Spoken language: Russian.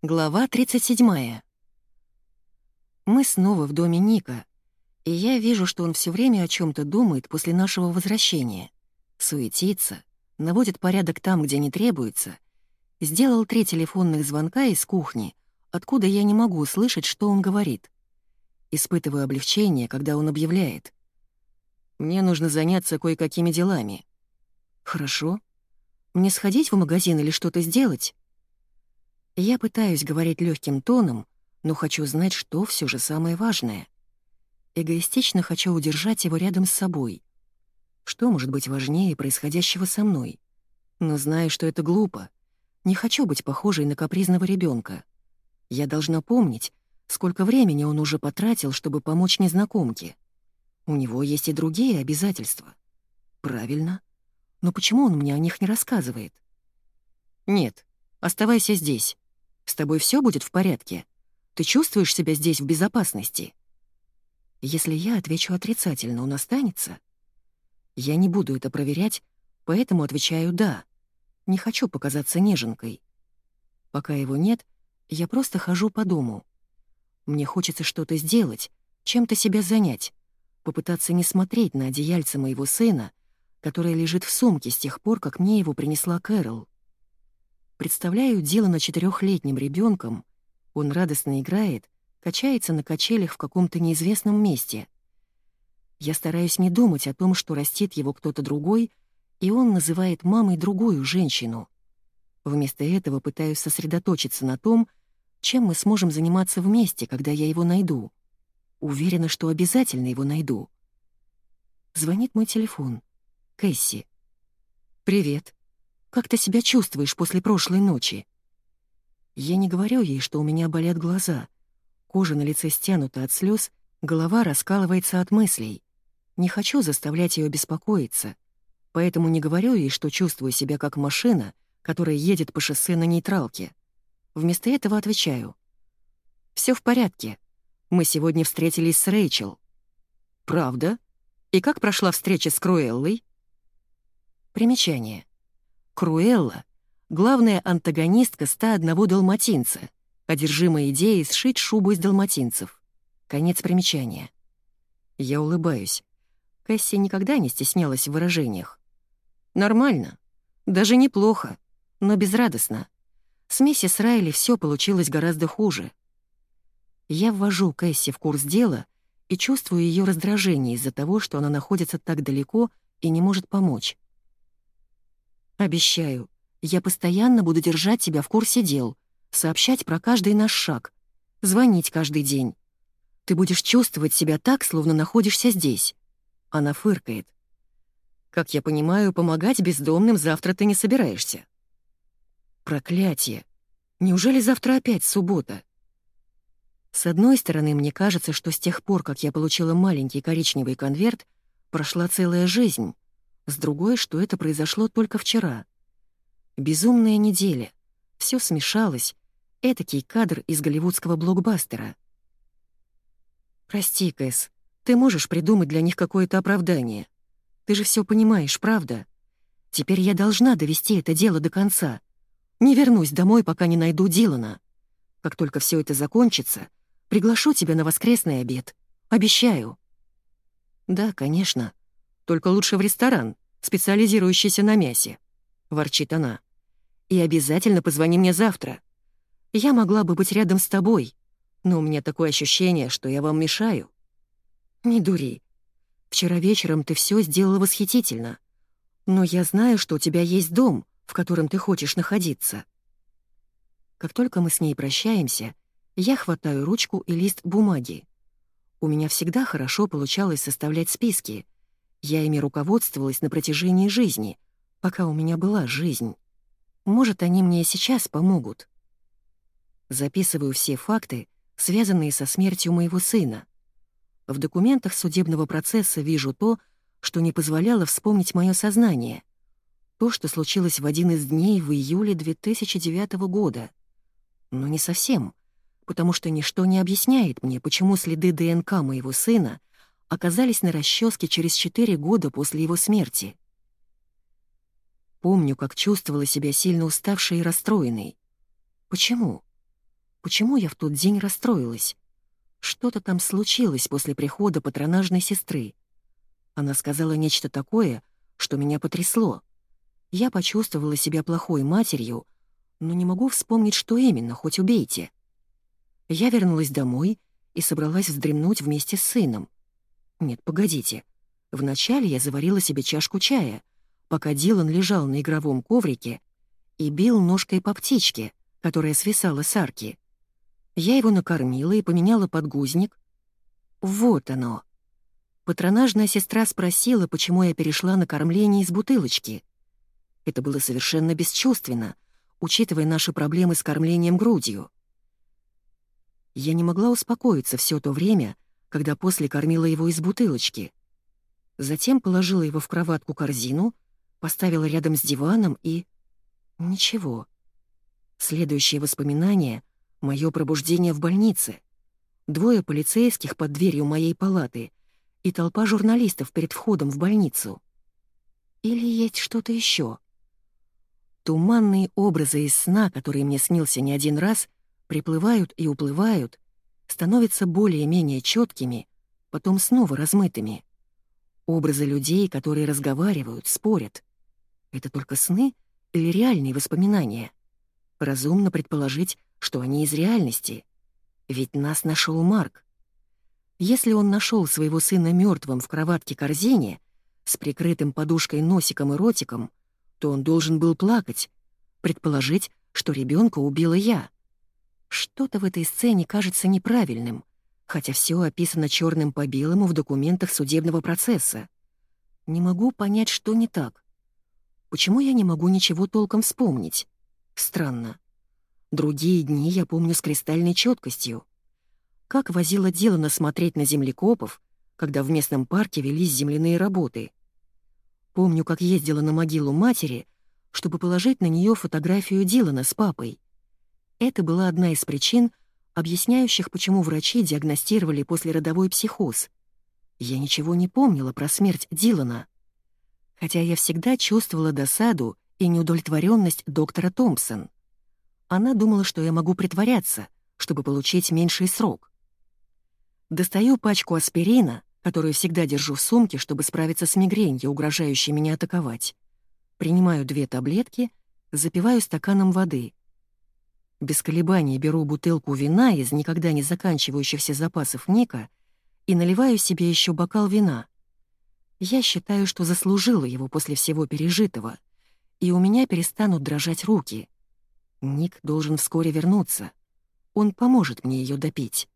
Глава 37. Мы снова в доме Ника, и я вижу, что он все время о чем то думает после нашего возвращения. Суетится, наводит порядок там, где не требуется. Сделал три телефонных звонка из кухни, откуда я не могу услышать, что он говорит. Испытываю облегчение, когда он объявляет. «Мне нужно заняться кое-какими делами». «Хорошо. Мне сходить в магазин или что-то сделать?» Я пытаюсь говорить легким тоном, но хочу знать, что все же самое важное. Эгоистично хочу удержать его рядом с собой. Что может быть важнее происходящего со мной? Но знаю, что это глупо. Не хочу быть похожей на капризного ребенка. Я должна помнить, сколько времени он уже потратил, чтобы помочь незнакомке. У него есть и другие обязательства. Правильно. Но почему он мне о них не рассказывает? Нет, оставайся здесь. С тобой все будет в порядке? Ты чувствуешь себя здесь в безопасности?» Если я отвечу отрицательно, он останется? Я не буду это проверять, поэтому отвечаю «да». Не хочу показаться неженкой. Пока его нет, я просто хожу по дому. Мне хочется что-то сделать, чем-то себя занять, попытаться не смотреть на одеяльце моего сына, которое лежит в сумке с тех пор, как мне его принесла Кэрол. Представляю дело на четырехлетнем ребенком. Он радостно играет, качается на качелях в каком-то неизвестном месте. Я стараюсь не думать о том, что растит его кто-то другой, и он называет мамой другую женщину. Вместо этого пытаюсь сосредоточиться на том, чем мы сможем заниматься вместе, когда я его найду. Уверена, что обязательно его найду. Звонит мой телефон. Кэсси. «Привет. Как ты себя чувствуешь после прошлой ночи?» Я не говорю ей, что у меня болят глаза. Кожа на лице стянута от слез, голова раскалывается от мыслей. Не хочу заставлять ее беспокоиться, поэтому не говорю ей, что чувствую себя как машина, которая едет по шоссе на нейтралке. Вместо этого отвечаю. Все в порядке. Мы сегодня встретились с Рэйчел». «Правда? И как прошла встреча с Круэллой?» Примечание. Круэлла — главная антагонистка 101 далматинца, одержимая идеей сшить шубу из далматинцев. Конец примечания. Я улыбаюсь. Кэсси никогда не стеснялась в выражениях. Нормально. Даже неплохо, но безрадостно. С миссис Райли все получилось гораздо хуже. Я ввожу Кэсси в курс дела и чувствую ее раздражение из-за того, что она находится так далеко и не может помочь. Обещаю, я постоянно буду держать тебя в курсе дел, сообщать про каждый наш шаг, звонить каждый день. Ты будешь чувствовать себя так, словно находишься здесь. Она фыркает. Как я понимаю, помогать бездомным завтра ты не собираешься. Проклятие. Неужели завтра опять суббота? С одной стороны, мне кажется, что с тех пор, как я получила маленький коричневый конверт, прошла целая жизнь — с другой, что это произошло только вчера. Безумная неделя. Все смешалось. Этакий кадр из голливудского блокбастера. «Прости, Кэс, ты можешь придумать для них какое-то оправдание. Ты же все понимаешь, правда? Теперь я должна довести это дело до конца. Не вернусь домой, пока не найду Дилана. Как только все это закончится, приглашу тебя на воскресный обед. Обещаю». «Да, конечно», только лучше в ресторан, специализирующийся на мясе», — ворчит она. «И обязательно позвони мне завтра. Я могла бы быть рядом с тобой, но у меня такое ощущение, что я вам мешаю». «Не дури. Вчера вечером ты все сделала восхитительно. Но я знаю, что у тебя есть дом, в котором ты хочешь находиться». Как только мы с ней прощаемся, я хватаю ручку и лист бумаги. У меня всегда хорошо получалось составлять списки — я ими руководствовалась на протяжении жизни, пока у меня была жизнь. Может, они мне сейчас помогут. Записываю все факты, связанные со смертью моего сына. В документах судебного процесса вижу то, что не позволяло вспомнить мое сознание. То, что случилось в один из дней в июле 2009 года. Но не совсем, потому что ничто не объясняет мне, почему следы ДНК моего сына оказались на расческе через четыре года после его смерти. Помню, как чувствовала себя сильно уставшей и расстроенной. Почему? Почему я в тот день расстроилась? Что-то там случилось после прихода патронажной сестры. Она сказала нечто такое, что меня потрясло. Я почувствовала себя плохой матерью, но не могу вспомнить, что именно, хоть убейте. Я вернулась домой и собралась вздремнуть вместе с сыном. Нет, погодите. Вначале я заварила себе чашку чая, пока Дилан лежал на игровом коврике и бил ножкой по птичке, которая свисала с арки. Я его накормила и поменяла подгузник. Вот оно. Патронажная сестра спросила, почему я перешла на кормление из бутылочки. Это было совершенно бесчувственно, учитывая наши проблемы с кормлением грудью. Я не могла успокоиться все то время, когда после кормила его из бутылочки. Затем положила его в кроватку-корзину, поставила рядом с диваном и... Ничего. Следующее воспоминание — мое пробуждение в больнице. Двое полицейских под дверью моей палаты и толпа журналистов перед входом в больницу. Или есть что-то еще? Туманные образы из сна, которые мне снился не один раз, приплывают и уплывают, становятся более-менее четкими, потом снова размытыми. Образы людей, которые разговаривают, спорят. Это только сны или реальные воспоминания? Разумно предположить, что они из реальности. Ведь нас нашел Марк. Если он нашел своего сына мертвым в кроватке-корзине, с прикрытым подушкой носиком и ротиком, то он должен был плакать, предположить, что ребенка убила я. Что-то в этой сцене кажется неправильным, хотя все описано черным по белому в документах судебного процесса. Не могу понять, что не так. Почему я не могу ничего толком вспомнить? Странно. Другие дни я помню с кристальной четкостью. Как возила Дилана смотреть на землекопов, когда в местном парке велись земляные работы. Помню, как ездила на могилу матери, чтобы положить на нее фотографию Дилана с папой. Это была одна из причин, объясняющих, почему врачи диагностировали послеродовой психоз. Я ничего не помнила про смерть Дилана. Хотя я всегда чувствовала досаду и неудовлетворенность доктора Томпсон. Она думала, что я могу притворяться, чтобы получить меньший срок. Достаю пачку аспирина, которую всегда держу в сумке, чтобы справиться с мигренью, угрожающей меня атаковать. Принимаю две таблетки, запиваю стаканом воды. Без колебаний беру бутылку вина из никогда не заканчивающихся запасов Ника и наливаю себе еще бокал вина. Я считаю, что заслужила его после всего пережитого, и у меня перестанут дрожать руки. Ник должен вскоре вернуться. Он поможет мне ее допить.